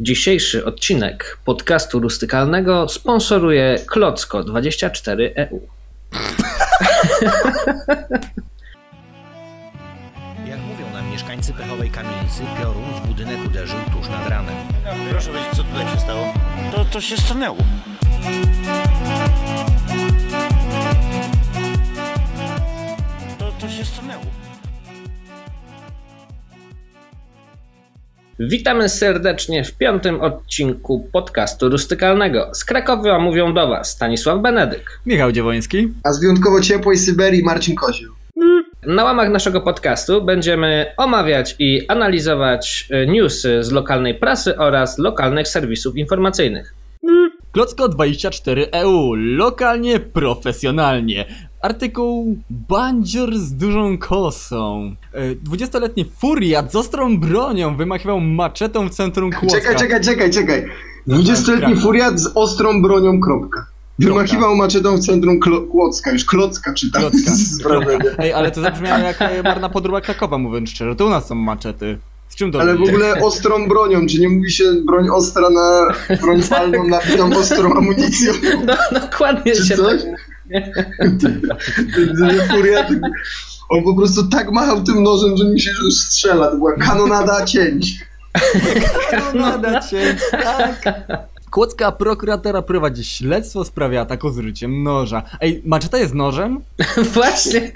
Dzisiejszy odcinek podcastu rustykalnego sponsoruje Klocko24EU. Jak mówią nam mieszkańcy pechowej kamienicy, piorun w budynek uderzył tuż nad ranem. Proszę powiedzieć, co tutaj się stało? To, to się stanęło. To, to się stanęło. Witamy serdecznie w piątym odcinku podcastu rustykalnego. Z Krakowa mówią do Was Stanisław Benedyk. Michał Dziewoński. A z wyjątkowo ciepłej Syberii Marcin Kozioł. Na łamach naszego podcastu będziemy omawiać i analizować e, newsy z lokalnej prasy oraz lokalnych serwisów informacyjnych. Klocko 24EU. Lokalnie, profesjonalnie. Artykuł Bandzior z dużą kosą. E, 20-letni furiat z ostrą bronią wymachiwał maczetą w centrum Kłodzka. Czekaj, czekaj, czekaj, czekaj. 20-letni Krak. furiat z ostrą bronią, kropka. Wymachiwał maczetą w centrum Klo- Kłodzka, już Klocka czytam. Klocka. Ej, ale to zabrzmiało jak e, marna podróba Krakowa, mówiąc szczerze. To u nas są maczety. Z czym to Ale w ogóle ostrą bronią, czy nie mówi się broń ostra na broń palną nabitą ostrą amunicją, No, dokładnie czy się coś? Ten furiat, on po prostu tak machał tym nożem, że mi się już strzela. To była kanonada cięć. Kanonada cię, tak. Kłodzka prokuratora prowadzi śledztwo w sprawie ataku z użyciem noża. Ej, maczeta jest nożem? Właśnie.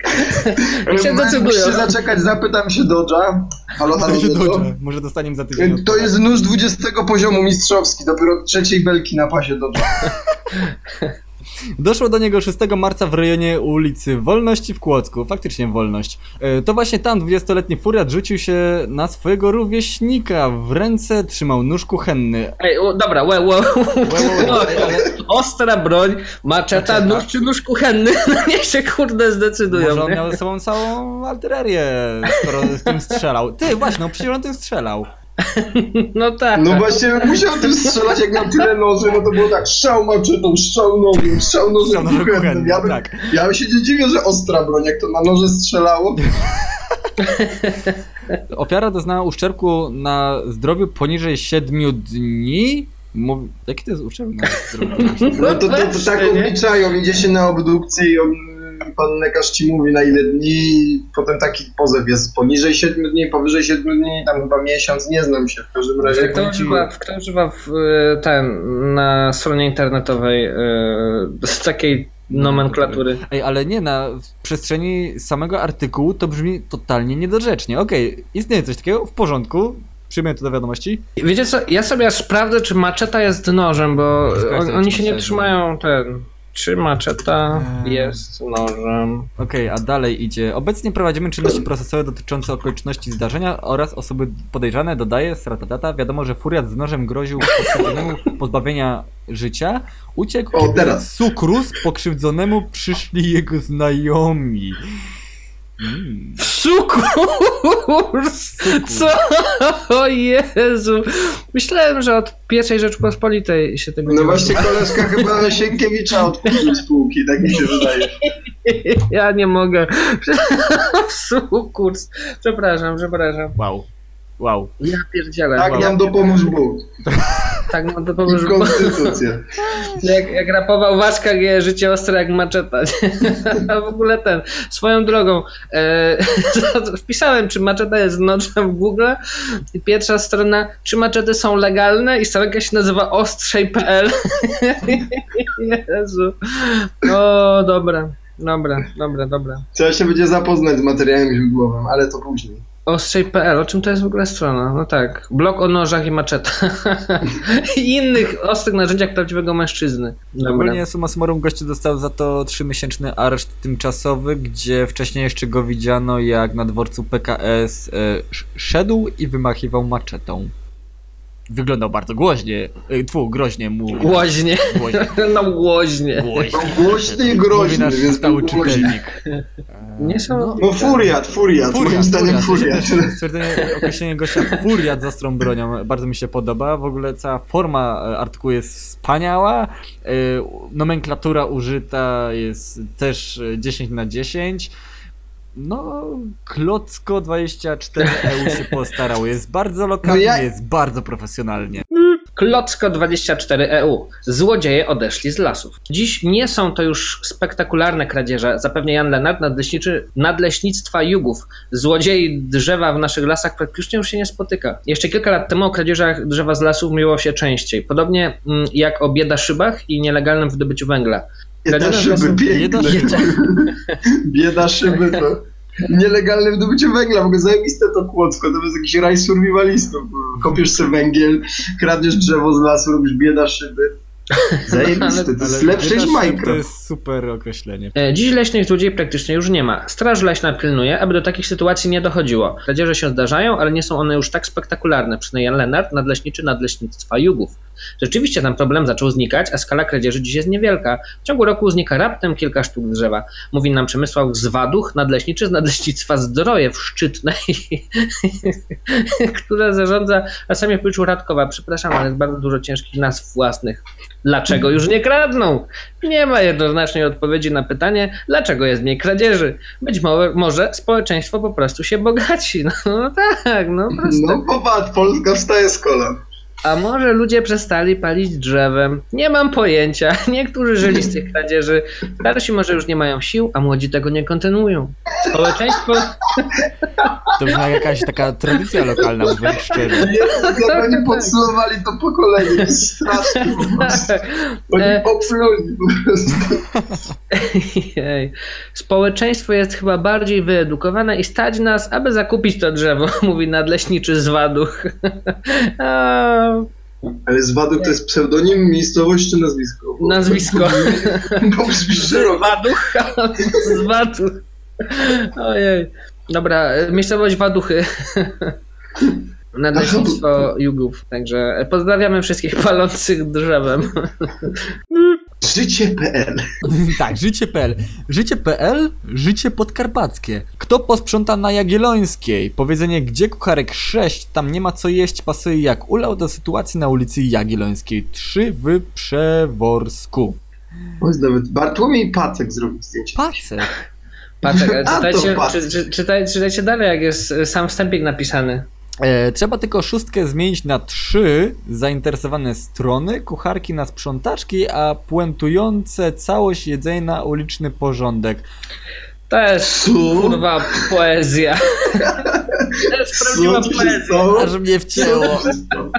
Się decydują. zaczekać, zapytam się Dodża. Halo, halo, się dobrze. Może dostaniemy za tydzień. To jest nóż 20 poziomu mistrzowski, dopiero trzeciej belki na pasie Dodża. Doszło do niego 6 marca w rejonie ulicy Wolności w Kłodzku. Faktycznie Wolność. E, To właśnie tam 20-letni furiat rzucił się na swojego rówieśnika. W ręce trzymał nóż kuchenny. Ej, o, dobra, łe, łe, Ostra broń, maczeta, Maczeta. nóż czy nóż kuchenny? No niech się kurde zdecydują. może on miał ze sobą całą artylerię, skoro z tym strzelał. Ty, właśnie, no przecież on tym strzelał. No tak. No właśnie, musiał tym strzelać, jak miał tyle noży, no to było tak, strzał maczetą, strzał nożem, strzał Strzał nożem nożem kuchennym. kuchennym, Ja, bym, tak. ja bym się nie dziwię, że ostra broń, jak to na noże strzelało. Ofiara doznała uszczerbku na zdrowiu poniżej 7 dni. Mów... Jaki to jest uszczerbek na zdrowiu? No to, to, to tak obliczają, idzie się na obdukcję i on, pan lekarz ci mówi na ile dni, potem taki pozew jest poniżej 7 dni, powyżej 7 dni, tam chyba miesiąc, nie znam się w każdym razie. Kto używa, kto używa w, e, ten, na stronie internetowej e, z takiej nomenklatury? Ej, ale nie, na w przestrzeni samego artykułu to brzmi totalnie niedorzecznie. Okej, istnieje coś takiego, w porządku, przyjmuję to do wiadomości. Wiecie co, ja sobie sprawdzę, czy maczeta jest nożem, bo on, oni się nie trzymają ten... Czy maczeta Eee. jest nożem? Okej, a dalej idzie. Obecnie prowadzimy czynności procesowe dotyczące okoliczności zdarzenia oraz osoby podejrzane, dodaje Stratadata. Wiadomo, że furiat z nożem groził pokrzywdzonemu pozbawienia życia. Uciekł, O, teraz. Sukrus pokrzywdzonemu przyszli jego znajomi. Mm. Sukurs! Co? O Jezu! Myślałem, że od pierwszej Rzeczpospolitej się tego No nie właśnie koleżka chyba Sienkiewicza odkurzył z półki, tak mi się wydaje. Ja nie mogę. Sukurs. Przepraszam, przepraszam. Wow. Wow. Ja pierdzielę. Tak ja, nam dopomóż Bóg. tak no to pomóż. konstytucja. Jak, jak rapował Waszka G, życie ostre jak maczeta. A w ogóle ten, swoją drogą, e, wpisałem, czy maczeta jest nożem w Google i pierwsza strona, czy maczety są legalne i stronka się nazywa ostrzej.pl Jezu. O, dobra, dobra, dobra, dobra. Trzeba się będzie zapoznać z materiałem źródłowym, ale to później. Ostrzej.pl, o czym to jest w ogóle strona? No tak, blog o nożach i maczetach i innych ostrych narzędziach prawdziwego mężczyzny. Dobra. Ogólnie summa summarum gościu dostał za to 3-miesięczny areszt tymczasowy, gdzie wcześniej jeszcze go widziano jak na dworcu PKS e, sz- szedł i wymachiwał maczetą. Wyglądał bardzo głoźnie, e, tfu, groźnie mu. Głoźnie. Głoźnie. No głoźnie. Głoźnie. No głośny i groźny, nasz więc stały czytelnik. Nie są... No furiat, furiat, moim zdaniem furiat. Stwierdzenie, określenie gościa furiat z ostrą bronią bardzo mi się podoba. W ogóle cała forma e, artykułu jest wspaniała. E, Nomenklatura użyta jest też e, 10 na 10. No, Klocko 24 EU się postarało. Jest bardzo lokalnie, No ja- jest bardzo profesjonalnie. Klocko 24 EU. Złodzieje odeszli z lasów. Dziś nie są to już spektakularne kradzieże, zapewnia Jan Lenart, nadleśniczy, nadleśnictwa Jugów. Złodziei drzewa w naszych lasach praktycznie już się nie spotyka. Jeszcze kilka lat temu o kradzieżach drzewa z lasów mówiło się częściej. Podobnie mm, jak o biedaszybach i nielegalnym wydobyciu węgla. Bieda szyby, lasów- Bieda szyby to nielegalne wydobycie węgla, w ogóle zajebiste to kłodzko, to jest jakiś raj survivalistów. Kopiesz sobie węgiel, kradniesz drzewo z lasu, robisz bieda szyby. Zajebiste, to jest lepsze niż Szyb To Minecraft. jest super określenie. E, Dziś leśnych złodziei praktycznie już nie ma. Straż leśna pilnuje, aby do takich sytuacji nie dochodziło. Kradzieże się zdarzają, ale nie są one już tak spektakularne, przynajmniej Jan Lenart, nadleśniczy nadleśnictwa Jugów. Rzeczywiście ten problem zaczął znikać, a skala kradzieży dziś jest niewielka. W ciągu roku znika raptem kilka sztuk drzewa. Mówi nam Przemysław Zwaduch, nadleśniczy z nadleśnictwa Zdroje w Szczytnej, które zarządza Lasami Pyczu Radkowa. Przepraszam, ale jest bardzo dużo ciężkich nazw własnych. Dlaczego już nie kradną? Nie ma jednoznacznej odpowiedzi na pytanie, dlaczego jest mniej kradzieży. Być mo- może społeczeństwo po prostu się bogaci. No, no tak, no proste. No popatrz, Polska wstaje z kolan. A może ludzie przestali palić drzewem? Nie mam pojęcia. Niektórzy żyli z tych kradzieży. Starsi może już nie mają sił, a młodzi tego nie kontynuują. Społeczeństwo... To jak jakaś taka tradycja lokalna, mówiąc szczerze. Jezu, jak oni podsumowali to pokolenie, strasznie po prostu. Oni E, popluli po prostu. Jej. Społeczeństwo jest chyba bardziej wyedukowane i stać nas, aby zakupić to drzewo, mówi nadleśniczy Zwaduch. A, Ale Zwaduk to jest pseudonim, miejscowość czy nazwisko? Bo- Nazwisko. Bo brzmi szeroko. Zwaduch. Zwaduch. Ojej. Dobra, miejscowość Waduchy. Nadleśnictwo Jugów. Także pozdrawiamy wszystkich palących drzewem. Życie.pl Tak, życie.pl. Życie.pl, życie podkarpackie. Kto posprząta na Jagiellońskiej? Powiedzenie, gdzie kucharek 6, tam nie ma co jeść, pasuje jak ulał do sytuacji na ulicy Jagiellońskiej 3 w Przeworsku. Nawet Bartłomiej Pacek zrobił zdjęcie. Pacek. Patrzek, ale czytajcie, czy, czy, czytaj, czytajcie dalej, jak jest sam wstępik napisany. E, trzeba tylko szóstkę zmienić na trzy zainteresowane strony, kucharki na sprzątaczki, a puentujące całość jedzenia na uliczny porządek. To jest Co? kurwa poezja. To jest prawdziwa poezja. Aż mnie wcięło. Co tu się stało?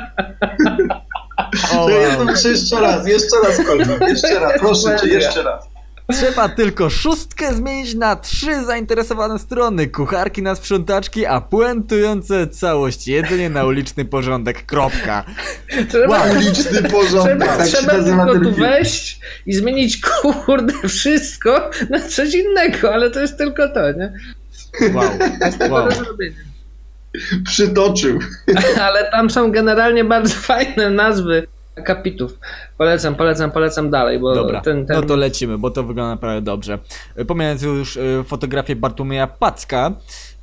O, To jest wow. to jeszcze raz, jeszcze raz Kolby, jeszcze raz, proszę cię, jeszcze raz. Trzeba tylko szóstkę zmienić na trzy zainteresowane strony, kucharki na sprzątaczki, a puentujące całość jedzenie na uliczny porządek. Kropka. Trzeba, Uliczny porządek, trzeba, tak trzeba tylko tu wejść i zmienić kurde wszystko na coś innego, ale to jest tylko to, nie? Wow. wow. Do zrobienia. Przytoczył. Ale tam są generalnie bardzo fajne nazwy akapitów. Polecam, polecam, polecam dalej, bo Dobra, ten, ten... no to lecimy, bo to wygląda naprawdę dobrze. Pomijając już e, fotografię Bartłomieja Packa,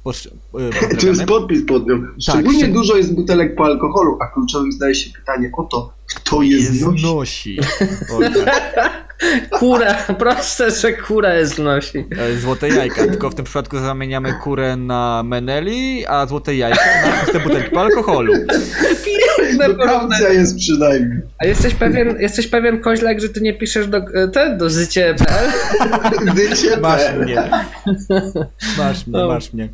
posz, e, To jest podpis pod nią. Szczególnie szczeg- dużo jest butelek po alkoholu, a kluczowym zdaje się pytanie o to, kto je znosi. znosi. O, tak. Kura, proste, że kura jest znosi. E, Złote jajka, tylko w tym przypadku zamieniamy kurę na meneli, a złote jajka na puste butelki po alkoholu. Piękne porównanie. Jest przynajmniej. A jesteś pewien, jesteś pewien koźlak, że ty nie piszesz do, ten, do zycie.pl? Dycie Masz mnie. Masz mnie, No. masz mnie.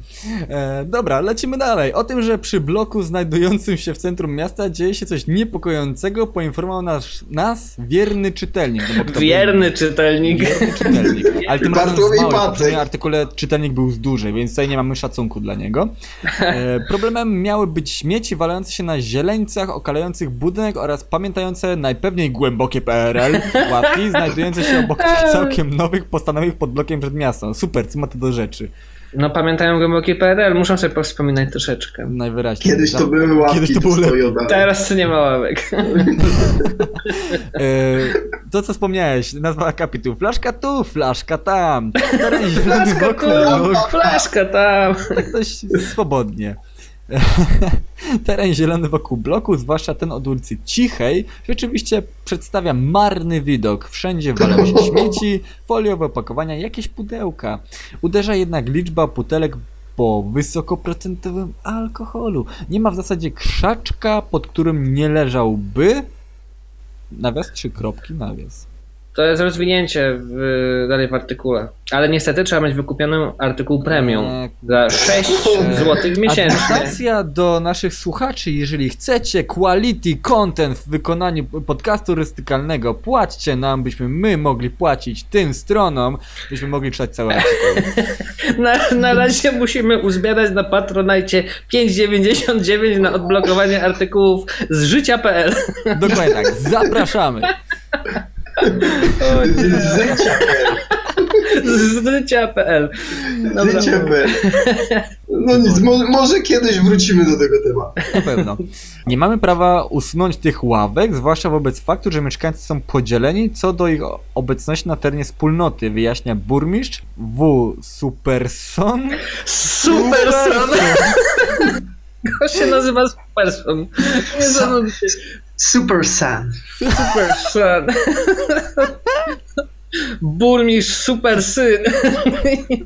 E, dobra, lecimy dalej. O tym, że przy bloku znajdującym się w centrum miasta dzieje się coś niepokojącego, poinformował nas, nas wierny czytelnik. No Wierny czytelnik. Wierny czytelnik. Ale tym razem z. W poprzednim artykule czytelnik był z dużej, więc tutaj nie mamy szacunku dla niego. E, problemem miały być śmieci walające się na zieleńcach, okalających budynek oraz pamiętające najpewniej głębokie PRL ławki, znajdujące się obok tych całkiem nowych, postanowych pod blokiem przed miastem. Super, co ma to do rzeczy? No pamiętają głęboki PRL, muszę sobie powspominać troszeczkę. Najwyraźniej. Kiedyś to były łapki, Kiedyś to było lepiej. Teraz to nie ma ławek. E, to, co wspomniałeś, nazwa akapitu. Flaszka tu, flaszka tam. Flaszka tu, flaszka tam. Tak dość swobodnie. Teren zielony wokół bloku, zwłaszcza ten od ulicy Cichej, rzeczywiście przedstawia marny widok. Wszędzie walają się śmieci, foliowe opakowania, jakieś pudełka. Uderza jednak liczba butelek po wysokoprocentowym alkoholu. Nie ma w zasadzie krzaczka, pod którym nie leżałby. Nawias trzy kropki, nawias. To jest rozwinięcie w, dalej w artykule. Ale niestety trzeba mieć wykupiony artykuł premium Eee, za 6 zł miesięcznie. Adaptacja do naszych słuchaczy, jeżeli chcecie quality content w wykonaniu podcastu turystykalnego, płaćcie nam, byśmy my mogli płacić tym stronom, byśmy mogli czytać całe artykuły. Na, na razie musimy uzbierać na Patronajcie 5,99 na odblokowanie artykułów z życia.pl. Dokładnie tak, zapraszamy. Życie, Z życia.pl. Dobra. życie, be. No nic, mo może kiedyś wrócimy do tego tematu. Na pewno. Nie mamy prawa usunąć tych ławek, zwłaszcza wobec faktu, że mieszkańcy są podzieleni co do ich obecności na terenie wspólnoty, wyjaśnia burmistrz W. Superson. Superson! To się nazywa Superson. Zanudź się. Super Sun. Burmistrz, super syn.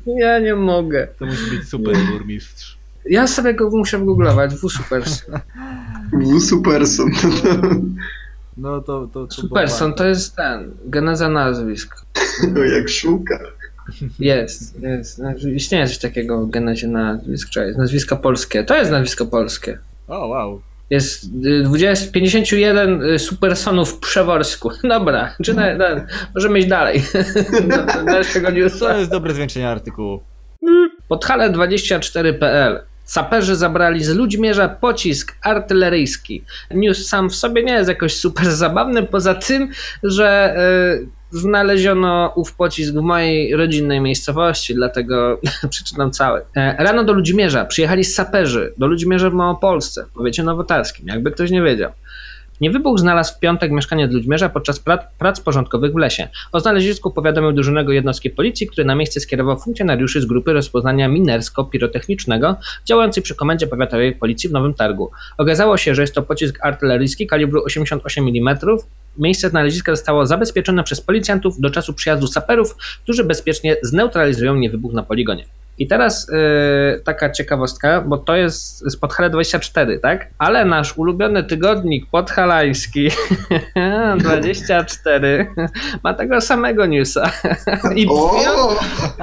Ja nie mogę. To musi być super burmistrz. Ja sobie go muszę googlować. W Superson. W Superson. No to, to, to Superson to jest ten. Geneza nazwisk. No jak szuka. Jest, jest. Znaczy, Istnieje coś takiego w genezie nazwisk, czy jest nazwisko polskie. To jest nazwisko polskie. O, wow. Jest y, 20, 51 y, supersonów w Przeworsku. Dobra, czy na, na, możemy iść dalej. Do dalszego newsa. To jest dobre zwieńczenie artykułu. Podhale 24.pl Saperzy zabrali z Ludźmierza pocisk artyleryjski. News sam w sobie nie jest jakoś super zabawny, poza tym, że y, znaleziono ów pocisk w mojej rodzinnej miejscowości, dlatego przeczytam cały. E, rano do Ludźmierza przyjechali saperzy, do Ludźmierza w Małopolsce, w powiecie nowotarskim, jakby ktoś nie wiedział. Niewybuch znalazł w piątek mieszkaniec Ludźmierza podczas prac, prac porządkowych w lesie. O znalezisku powiadomił dyżurnego jednostki policji, który na miejsce skierował funkcjonariuszy z grupy rozpoznania minersko-pirotechnicznego działającej przy komendzie powiatowej policji w Nowym Targu. Okazało się, że jest to pocisk artyleryjski kalibru 88 mm. Miejsce znaleziska zostało zabezpieczone przez policjantów do czasu przyjazdu saperów, którzy bezpiecznie zneutralizują niewybuch na poligonie. I teraz yy, taka ciekawostka, bo to jest z Podhale 24, tak? Ale nasz ulubiony tygodnik podhalański 24 ma tego samego newsa. I brzmi on,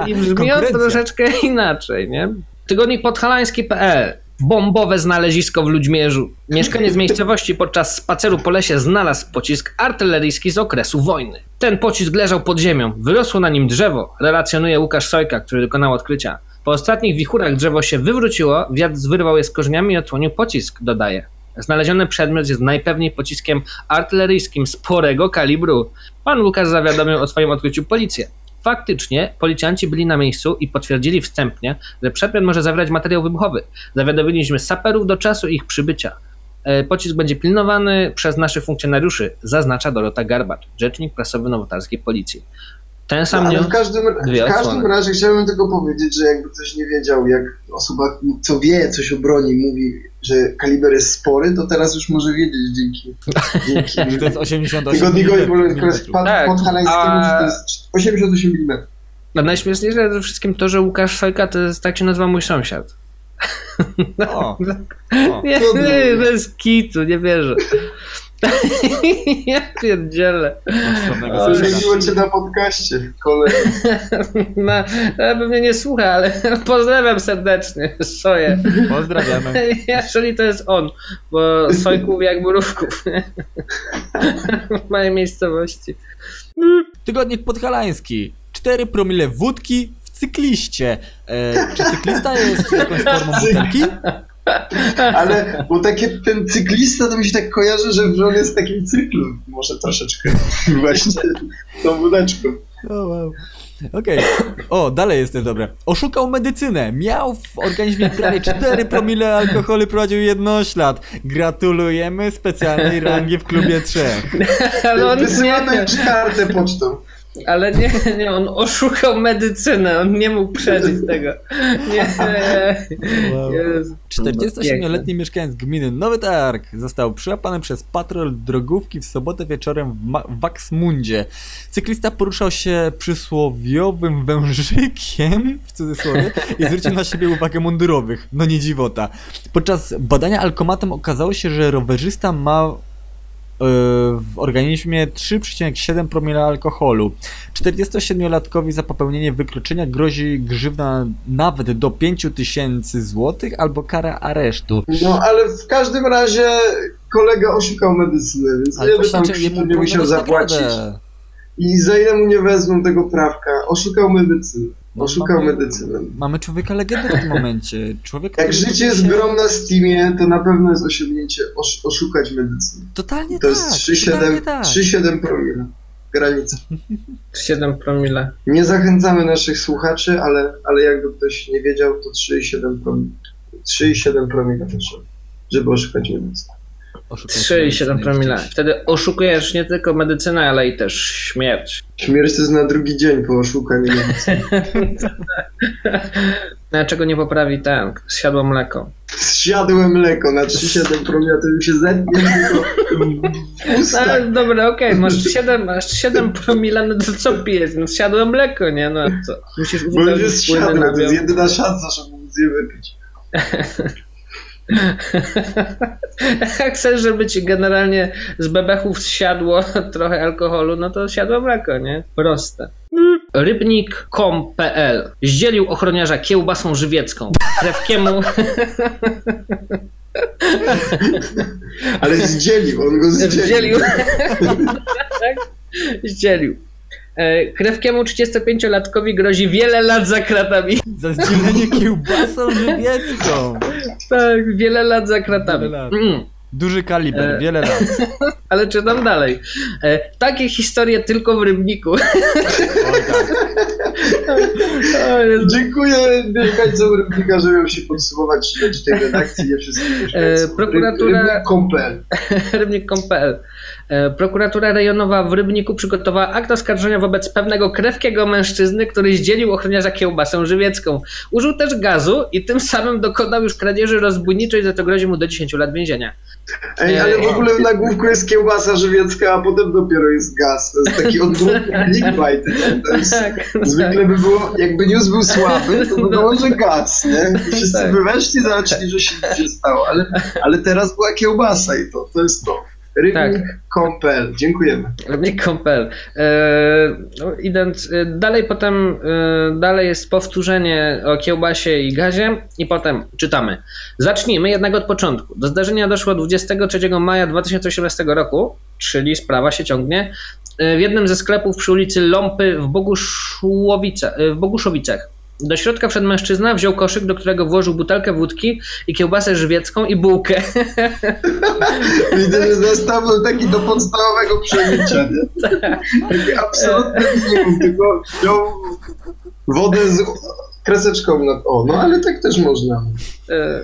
i brzmi on troszeczkę inaczej, nie? Tygodnik podhalański.pl Bombowe znalezisko w Ludźmierzu. Mieszkaniec miejscowości podczas spaceru po lesie znalazł pocisk artyleryjski z okresu wojny. Ten pocisk leżał pod ziemią, wyrosło na nim drzewo, relacjonuje Łukasz Sojka, który dokonał odkrycia. Po ostatnich wichurach drzewo się wywróciło, wiatr wyrwał je z korzeniami i odsłonił pocisk, dodaje. Znaleziony przedmiot jest najpewniej pociskiem artyleryjskim sporego kalibru. Pan Łukasz zawiadomił o swoim odkryciu policję. Faktycznie policjanci byli na miejscu i potwierdzili wstępnie, że przedmiot może zawierać materiał wybuchowy. Zawiadomiliśmy saperów do czasu ich przybycia. E, Pocisk będzie pilnowany przez naszych funkcjonariuszy, zaznacza Dorota Garbacz, rzecznik prasowy nowotarskiej policji. Ten sam Ale news, w każdym, w każdym razie chciałbym tylko powiedzieć, że jakby ktoś nie wiedział, jak osoba, co wie coś o broni, mówi, że kaliber jest spory, to teraz już może wiedzieć dzięki, dzięki Że to jest 88 tygodnikowi mm. pod, Tak, a- że to jest 88 mm. A najśmieszniejsze ze wszystkim to, że Łukasz Sojka to jest, tak się nazywa mój sąsiad. O, o. Nie, bez kitu, nie wierzę. ja pierdzielę. Zmieniło cię na podcaście, kolego. No, ja pewnie nie słucha, ale pozdrawiam serdecznie, Soję. Pozdrawiamy. Jeżeli to jest on, bo Sojków jak mrówków nie? w mojej miejscowości. Tygodnik podhalański. 4 promile wódki w cykliście. E, czy cyklista jest jakąś formą butelki? Ale, bo takie, ten cyklista to mi się tak kojarzy, że on jest takim cyklu, może troszeczkę, właśnie, tą wódeczką. O, wow. Okej. O, dalej jest też dobre. Oszukał medycynę. Miał w organizmie prawie 4 promile alkoholu, prowadził jednoślad. Gratulujemy specjalnej rangi w klubie trzech. Ale on Wysyłamy nie, pocztą. Ale nie, nie, on oszukał medycynę, on nie mógł przeżyć tego. Nie, Jezu. 47-letni mieszkaniec gminy Nowy Targ został przyłapany przez patrol drogówki w sobotę wieczorem w, Ma- w Waxmundzie. Cyklista poruszał się przysłowiowym wężykiem, w cudzysłowie, i zwrócił na siebie uwagę mundurowych. No nie dziwota. Podczas badania alkomatem okazało się, że rowerzysta ma w organizmie 3,7 promila alkoholu. 47-latkowi za popełnienie wykroczenia grozi grzywna nawet do 5 tysięcy złotych albo kara aresztu. No ale w każdym razie kolega oszukał medycynę, więc Ale ile by tam nie musiał zapłacić. I za ile mu nie wezmą tego prawka? Oszukał medycynę. No, Oszukał mamy- medycynę. Mamy człowieka legendę w tym momencie. Człowiek, Jak życie jest się- grą na Steamie, to na pewno jest osiągnięcie osz, oszukać medycynę. Totalnie To tak. jest totalnie 3,7 tak. 3,7 promila. Granica. 7 promile. Nie zachęcamy naszych słuchaczy, ale, ale jakby ktoś nie wiedział, to 3,7 promila. 3,7 promila to trzeba, żeby oszukać medycynę. Oszukać 3,7 medycynę promile. gdzieś. Wtedy oszukujesz nie tylko medycynę, ale i też śmierć. Śmierć to jest na drugi dzień po oszukaniu medycyny. No, czego nie poprawi ten, zsiadło mleko. Zsiadłem mleko na 3,7 promila, to bym się zetnie. No, dobra, okej, masz 7, masz 7 promila, no to co pijesz? No zsiadło mleko, nie? No co? Musisz Bo już jest siadłem, to jest jedyna szansa, żeby móc je wypić. Chcesz, żeby ci generalnie z bebechów zsiadło trochę alkoholu, no to siadło mleko, nie? Proste. Rybnik.com.pl Zdzielił ochroniarza kiełbasą żywiecką. Krewkiemu... Ale zdzielił, on go zdzielił. Zdzielił. tak? Zdzielił. E, Krewkiemu 35-latkowi grozi wiele lat za kratami. Za zdzielenie kiełbasą żywiecką. Tak, wiele lat za kratami. Wiele lat. Mm. Duży kaliber, E. wiele lat. Ale czytam dalej. E, takie historie tylko w Rybniku. Oj tak. O Jezu. Dziękuję mieszkańcom Rybnika, że miał się podsumować tej redakcji. Nie wszystkich. E, prokuratura- Rybnik.pl. Rybnik.pl Prokuratura rejonowa w Rybniku przygotowała akt oskarżenia wobec pewnego krewkiego mężczyzny, który zdzielił ochroniarza kiełbasę żywiecką. Użył też gazu i tym samym dokonał już kradzieży rozbójniczej, za to grozi mu do 10 lat więzienia. Ej, ale w ogóle w nagłówku jest kiełbasa żywiecka, a potem dopiero jest gaz. To jest taki odgłówek clickbait, nie? To jest, Tak, zwykle by było, jakby news był słaby, to by było, że gaz, nie? Wszyscy Tak. by weszli, zobaczyli, że się nic nie stało, ale, ale teraz była kiełbasa i to, to jest to. Tak. Rybnik.pl. Dziękujemy. Rybnik.pl e, no, Idąc e, dalej, potem e, dalej jest powtórzenie o kiełbasie i gazie i potem czytamy. Zacznijmy jednak od początku. Do zdarzenia doszło 23 maja 2018 roku, czyli sprawa się ciągnie, w jednym ze sklepów przy ulicy Ląpy w, Boguszłowice, w Boguszowicach. Do środka wszedł mężczyzna, wziął koszyk, do którego włożył butelkę wódki i kiełbasę żywiecką i bułkę. Widzę, że zestaw taki do podstawowego przebicia, nie? Taki absolutny minimum, tylko wziął wodę z kreseczką na... O, no ale tak też można. E,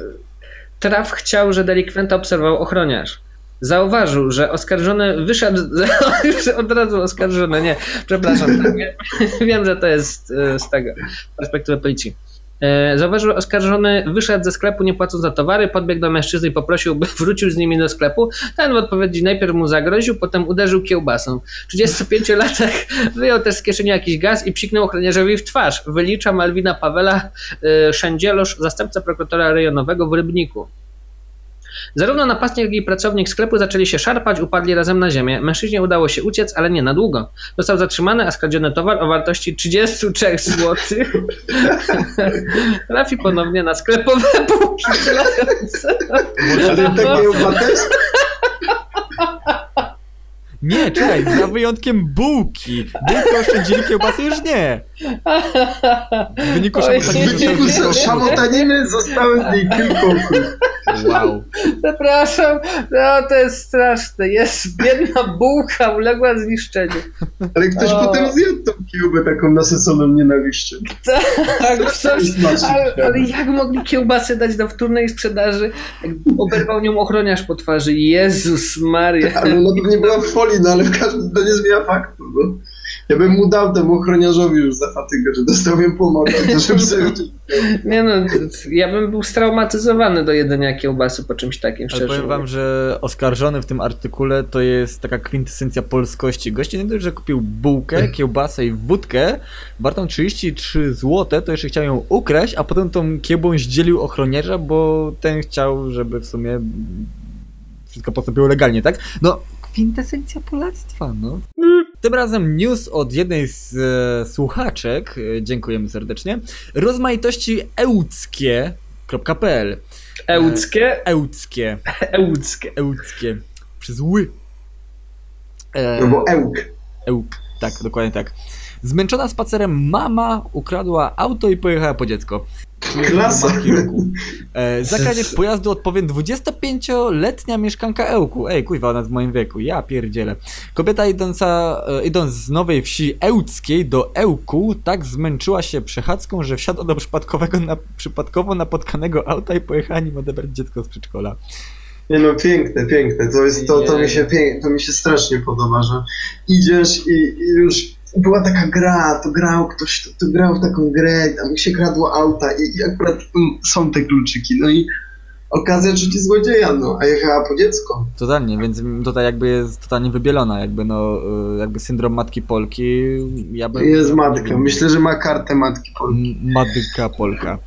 Traf chciał, że delikwenta obserwował ochroniarz. Zauważył, że oskarżony wyszedł. Od razu oskarżony, nie, przepraszam. Tak, wiem, że to jest e, z tego perspektywy policji. E, Zauważył, że oskarżony wyszedł ze sklepu nie płacąc za towary, podbiegł do mężczyzny i poprosił, by wrócił z nimi do sklepu. Ten w odpowiedzi najpierw mu zagroził, potem uderzył kiełbasą. W 35 latach wyjął też z kieszeni jakiś gaz i psiknął ochroniarzowi w twarz. Wylicza Malwina Pawela e, Szędzielosz, zastępca prokuratora rejonowego w Rybniku. Zarówno napastnik, jak i pracownik sklepu zaczęli się szarpać, upadli razem na ziemię. Mężczyźnie udało się uciec, ale nie na długo. Został zatrzymany, a skradziony towar o wartości 33 zł trafi ponownie na sklepowe półki. Obywatelskie Nie, czekaj, za wyjątkiem bułki. Bułkę oszczędzili, kiełbasy już nie. W wyniku nie, nie, nie. szamotaniny zostały z niej kilku okrów. Wow. Przepraszam, no to jest straszne. Jest biedna bułka, uległa zniszczeniu. Ale ktoś O. potem zjadł tą kiełbę taką nasyconą nienawiścią. Tak, coś, Smacznie. ale, ale jak mogli kiełbasy dać do wtórnej sprzedaży? Oberwał nią ochroniarz po twarzy. Jezus Maria. Ale ona pewnie była w folii, no ale w każdym to nie zmienia faktu. No. Ja bym mu dał temu ochroniarzowi już za fatygę, że to żeby sobie Nie no, ja bym był straumatyzowany do jedzenia kiełbasy po czymś takim, Ale szczerze powiem wam, że oskarżony w tym artykule to jest taka kwintesencja polskości. Goście nie dość, że kupił bułkę, kiełbasę i wódkę, wartą 33 zł, to jeszcze chciał ją ukraść, a potem tą kiełbą zdzielił ochroniarza, bo ten chciał, żeby w sumie wszystko postąpiło legalnie, tak? No, kwintesencja polactwa, no. Tym razem news od jednej z e, słuchaczek, e, dziękujemy serdecznie, rozmaitości ełckie.pl Ełckie? Ełckie, Ełckie. ełckie, przez ły. E, No bo ełk. Ełk, tak, dokładnie tak. Zmęczona spacerem mama ukradła auto i pojechała po dziecko. Klasa. E, za kradzież pojazdu odpowiem 25-letnia mieszkanka Ełku. Ej, kuźwa, ona w moim wieku, ja pierdzielę. Kobieta idąca, e, idąc z nowej wsi Ełckiej do Ełku tak zmęczyła się przechadzką, że wsiadła do przypadkowego na, przypadkowo napotkanego auta i pojechała nim odebrać dziecko z przedszkola. Nie no, piękne, piękne. To jest to, to mi się to mi się strasznie podoba, że idziesz i, i już była taka gra, to grał ktoś, to, to grał w taką grę, tam się kradło auta i, i akurat mm, są te kluczyki. No i okazja rzuci złodzieja, no, a jechała po dziecko. Totalnie, więc tutaj jakby jest totalnie wybielona, jakby no, y, jakby syndrom matki Polki. Ja bym, Jest matka. Myślę, że ma kartę matki Polki. Matka Polka.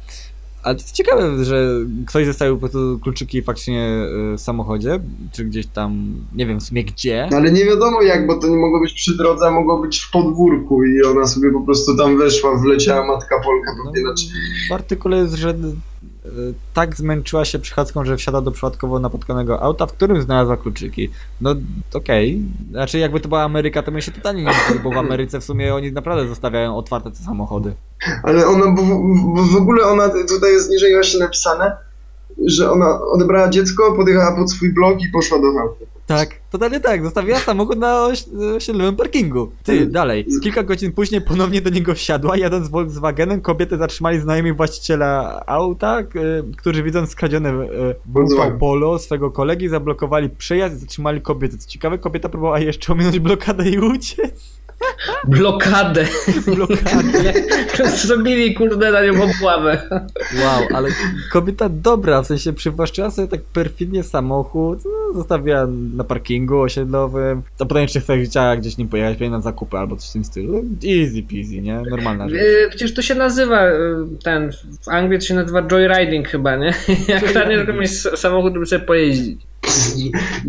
Ale to jest ciekawe, że ktoś zostawił po prostu kluczyki faktycznie y, w samochodzie, czy gdzieś tam, nie wiem w sumie gdzie. No ale nie wiadomo jak, bo to nie mogło być przy drodze, a mogło być w podwórku i ona sobie po prostu tam weszła, wleciała matka Polka No, pewnie na trzy- w artykule jest, że tak zmęczyła się przechadzką, że wsiada do przypadkowo napotkanego auta, w którym znalazła kluczyki. No okej, znaczy jakby to była Ameryka, to my się totalnie nie dziwię, bo w Ameryce w sumie oni naprawdę zostawiają otwarte te samochody. Ale ona, bo, bo w ogóle ona, tutaj jest niżej właśnie napisane, że ona odebrała dziecko, podjechała pod swój blok i poszła do auta. Tak, totalnie tak. Zostawiła samochód na oś- osiedlowym parkingu. Ty, dalej. Kilka godzin później ponownie do niego wsiadła. Jadąc Volkswagenem, kobietę zatrzymali znajomi właściciela auta, k- którzy widząc skradzione e, WV. Polo swego kolegi, zablokowali przejazd i zatrzymali kobietę. Co ciekawe, kobieta próbowała jeszcze ominąć blokadę i uciec. Blokadę. Blokadę. Zrobili kurde na nią obławę. Wow, ale kobieta dobra, w sensie przywłaszczyła sobie tak perfidnie samochód, no, zostawiła na parkingu osiedlowym, a potem jeszcze chciała gdzieś nim pojechać, pewnie na zakupy albo coś w tym stylu. Easy peasy, nie? Normalna rzecz. Yy, Przecież to się nazywa, yy, ten, w Anglii to się nazywa joyriding chyba, nie? Jak kradniesz komuś samochód, żeby sobie pojeździć.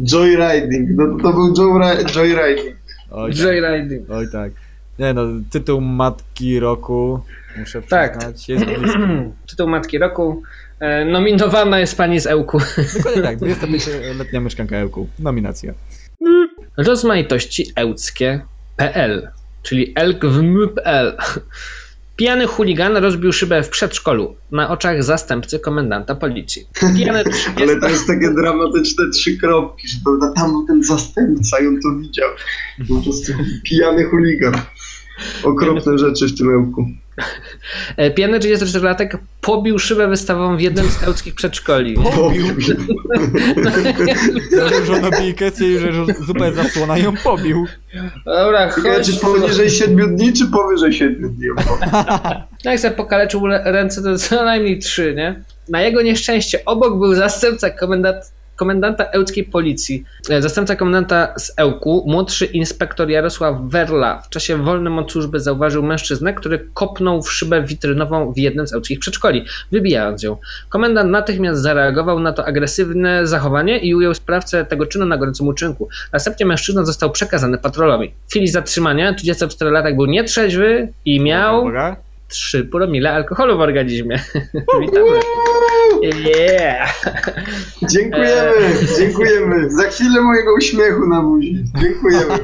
Joyriding, no to, to był joyri- joyriding. Oj, tak. Oj tak. Nie no, tytuł Matki Roku, muszę Tak. przyznać, jest blisko. Tytuł Matki Roku. E, Nominowana jest pani z Ełku. Dokładnie tak, 25-letnia mieszkanka Ełku. Nominacja. Rozmaitości ełckie.pl, czyli elkwm.pl. Pijany chuligan rozbił szybę w przedszkolu na oczach zastępcy komendanta policji. Pijany 30... Ale to jest takie dramatyczne trzy kropki, że to, tam był ten zastępca i on to widział. Po prostu pijany chuligan. Okropne rzeczy w tym ełku. E, Pijany 34-latek pobił szybę wystawową w jednym z ełckich przedszkoli. Pobił. Założył żonobijkę, stwierdził, że zupę zasłona i ją pobił. Dobra, chodź. czy poniżej 7 dni, czy powyżej 7 dni? Jak sobie pokaleczył le- ręce, to co najmniej trzy, nie? Na jego nieszczęście obok był zastępca komendant, komendanta ełckiej policji. E, Zastępca komendanta z Ełku, młodszy inspektor Jarosław Werla, w czasie wolnym od służby zauważył mężczyznę, który kopnął w szybę witrynową w jednym z ełckich przedszkoli, wybijając ją. Komendant natychmiast zareagował na to agresywne zachowanie i ujął sprawcę tego czynu na gorącym uczynku. Następnie mężczyzna został przekazany patrolowi. W chwili zatrzymania 34-latek był nietrzeźwy i miał... Uwaga. 3 promile alkoholu w organizmie. Witamy. Yeah. Dziękujemy, dziękujemy. Za chwilę mojego uśmiechu na buzi. Dziękujemy.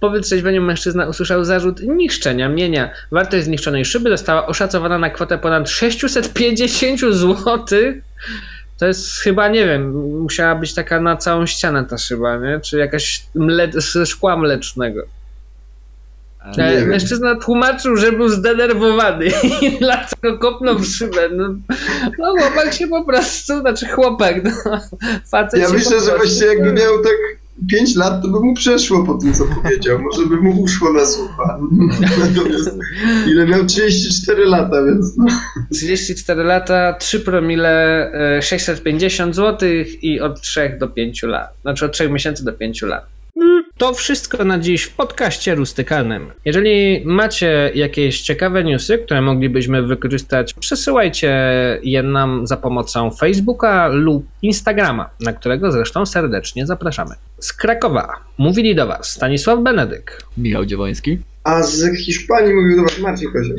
Po wytrzeźwieniu mężczyzna usłyszał zarzut niszczenia mienia. Wartość zniszczonej szyby została oszacowana na kwotę ponad 650 zł. To jest chyba, nie wiem, musiała być taka na całą ścianę ta szyba, nie? Czy jakaś mle szkła mlecznego. Nie E, wiem. Mężczyzna tłumaczył, że był zdenerwowany i dlatego kopnął w szybę. No, no chłopak się po prostu, znaczy chłopak, no, facet Ja myślę, że właściwie jakby miał tak 5 lat to by mu przeszło po tym, co powiedział. Może by mu uszło na słucha. Natomiast ile miał 34 lata, więc no. 34 lata, 3 promile, e, 650 zł i od 3 do 5 lat. Znaczy od 3 miesięcy do 5 lat. To wszystko na dziś w podcaście rustykalnym. Jeżeli macie jakieś ciekawe newsy, które moglibyśmy wykorzystać, przesyłajcie je nam za pomocą Facebooka lub Instagrama, na którego zresztą serdecznie zapraszamy. Z Krakowa mówili do Was Stanisław Benedyk, Michał Dziewoński. A z Hiszpanii mówił do was Marcin Kozioł.